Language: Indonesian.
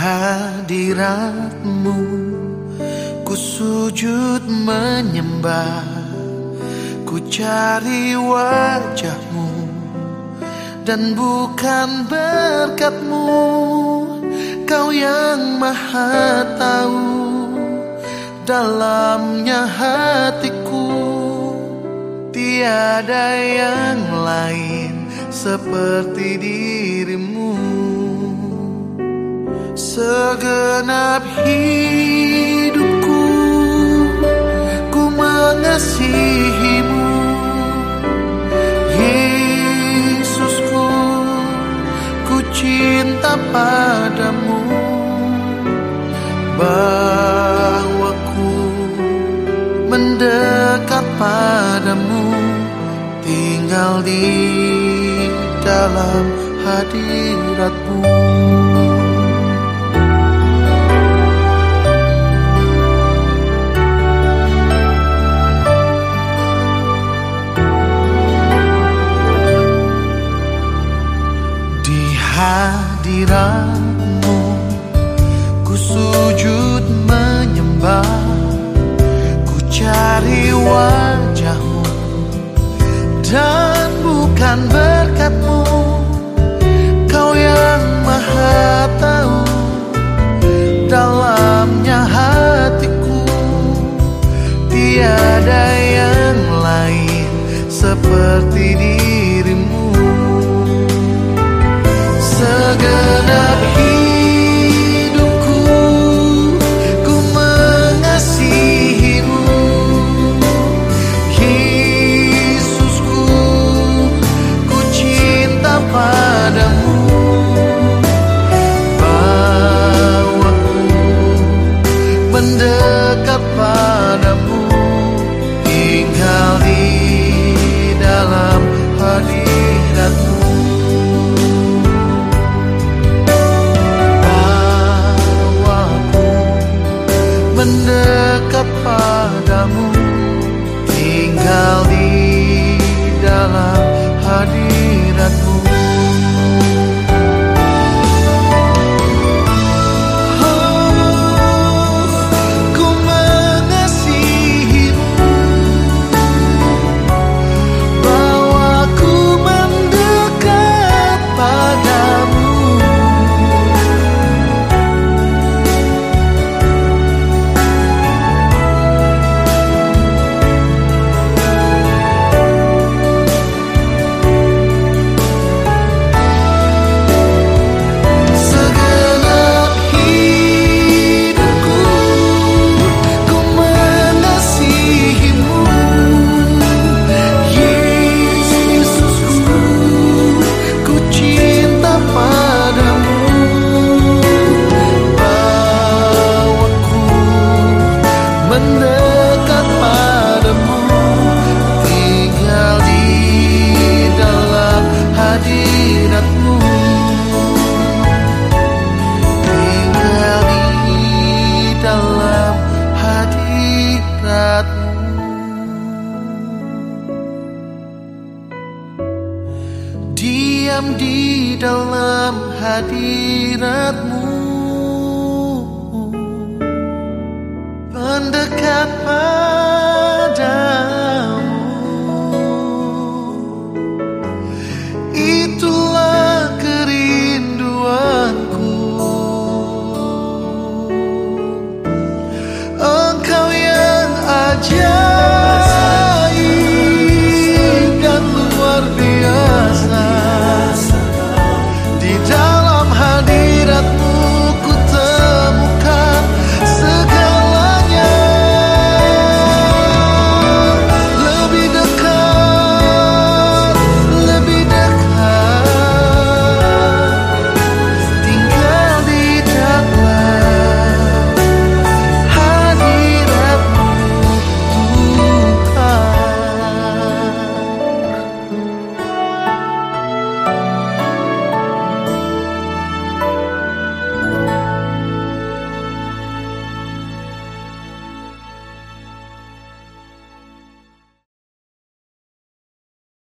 hadiratmu Ku sujud menyembah Ku cari wajahmu Dan bukan berkatmu Kau yang maha tahu Dalamnya hatiku. Tiada yang lain seperti dirimu Segenap hidupku Ku mengasihimu. Yesusku Ku cinta padamu. Bawaku mendekat padamu Tinggal di dalam hadiratmu hadiratmu Ku sujud menyembah Ku cari wajahmu mendekat padamu. Tinggal Diam di dalam hadiratmu. Mendekat padamu